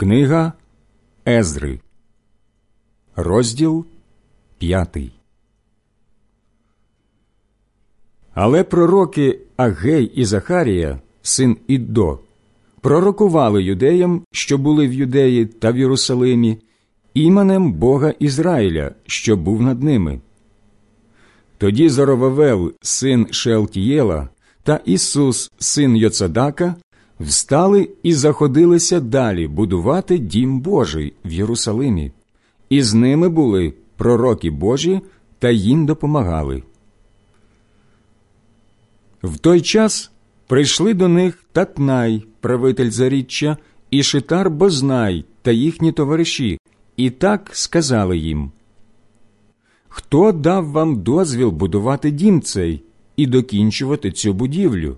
Книга Ездри, розділ п'ятий. Але пророки Агей і Захарія, син Іддо, пророкували юдеям, що були в Юдеї та в Єрусалимі, іменем Бога Ізраїля, що був над ними. Тоді Зоровавел, син Шеалтієла, та Ісус, син Йоцадака, встали і заходилися далі будувати дім Божий в Єрусалимі, і з ними були пророки Божі та їм допомагали. В той час прийшли до них Татнай, правитель заріччя, і Шитар Бознай та їхні товариші, і так сказали їм Хто дав вам дозвіл будувати дім цей і докінчувати цю будівлю?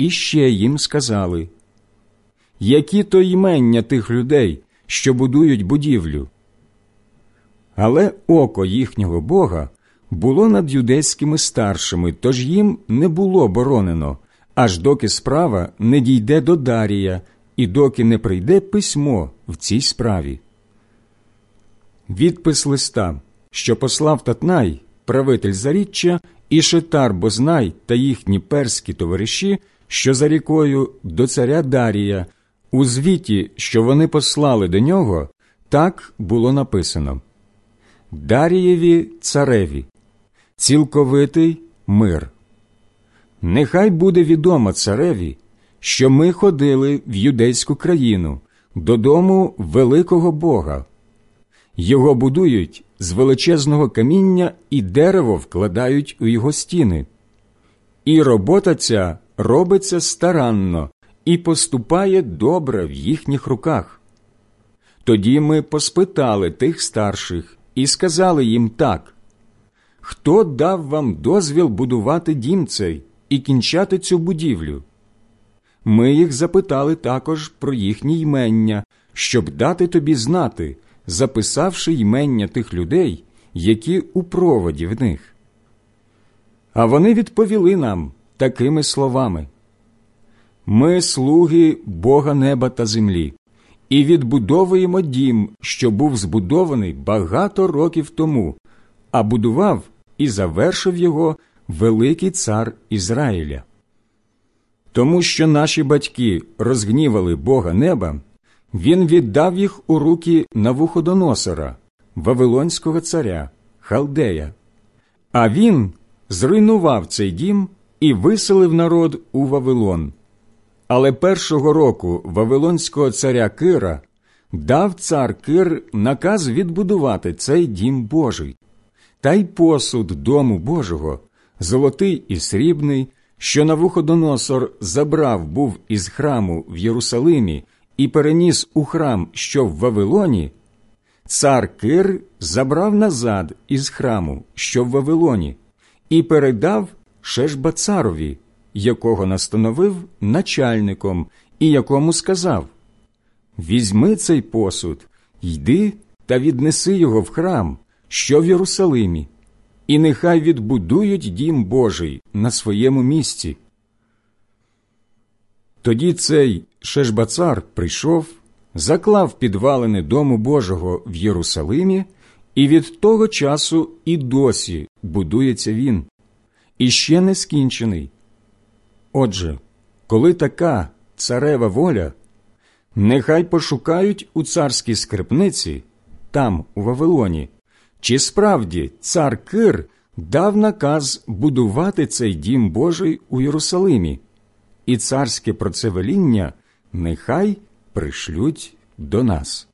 І ще їм сказали Які то ймення тих людей, що будують будівлю? Але око їхнього Бога було над юдейськими старшими, тож їм не було боронено, аж доки справа не дійде до Дарія і доки не прийде письмо в цій справі. Відпис листа, що послав Татнай, правитель заріччя, і Шетар Бознай та їхні перські товариші, що за рікою до царя Дарія, у звіті, що вони послали до нього, так було написано Дарієві цареві, цілковитий мир. Нехай буде відомо цареві, що ми ходили в юдейську країну додому великого Бога. Його будують з величезного каміння і дерево вкладають у його стіни. І робота ця робиться старанно і поступає добре в їхніх руках. Тоді ми поспитали тих старших і сказали їм так Хто дав вам дозвіл будувати дім цей і кінчати цю будівлю? Ми їх запитали також про їхні ймення, щоб дати тобі знати, записавши ймення тих людей, які у проводі в них. А вони відповіли нам такими словами Ми слуги Бога неба та землі, і відбудовуємо дім, що був збудований багато років тому, а будував і завершив його великий цар Ізраїля. Тому що наші батьки розгнівали Бога неба, він віддав їх у руки Навуходоносора, Вавилонського царя, Халдея. А він зруйнував цей дім і виселив народ у Вавилон. Але першого року Вавилонського царя Кира дав цар Кир наказ відбудувати цей дім Божий, та й посуд дому Божого, золотий і срібний, що Навуходоносор забрав був із храму в Єрусалимі і переніс у храм, що в Вавилоні, цар Кир забрав назад із храму, що в Вавилоні, і передав Шешбацарові, якого настановив начальником, і якому сказав Візьми цей посуд, йди та віднеси його в храм, що в Єрусалимі, і нехай відбудують дім Божий на своєму місці. Тоді цей Шешбацар прийшов, заклав підвалини Дому Божого в Єрусалимі, і від того часу і досі будується він, і ще не скінчений. Отже, коли така царева воля, нехай пошукають у царській скрипниці, там, у Вавилоні, чи справді цар Кир дав наказ будувати цей дім Божий у Єрусалимі, і царське процевеління нехай пришлють до нас.